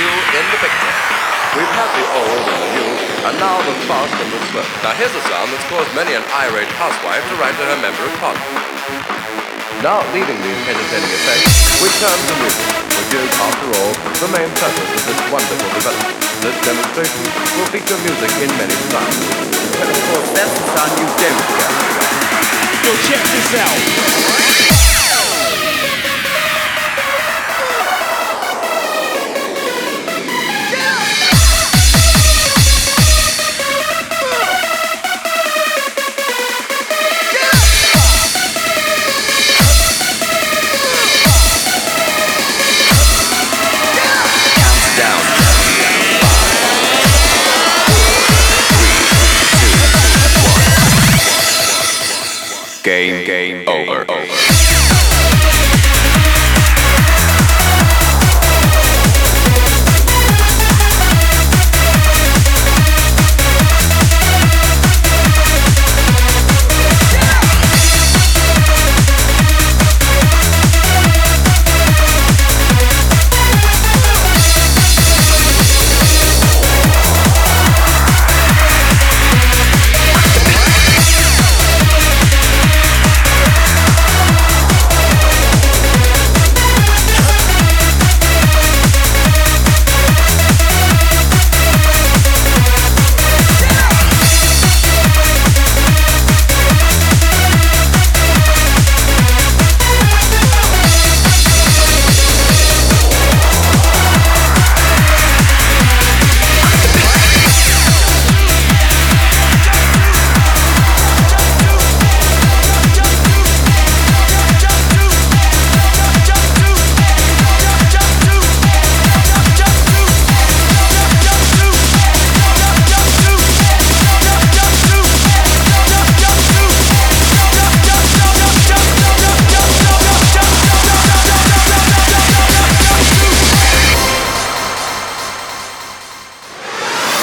new in the picture. We've had the old and the new, and now the fast and the slow. Now here's a sound that's caused many an irate housewife to write to her member of parliament. Now, leaving these entertaining effects, we turn to music, which is, after all, the main purpose of this wonderful development. This demonstration will feature music in many styles. And of course, that's the sound you don't hear. Yo, check this out. Game, game over. over.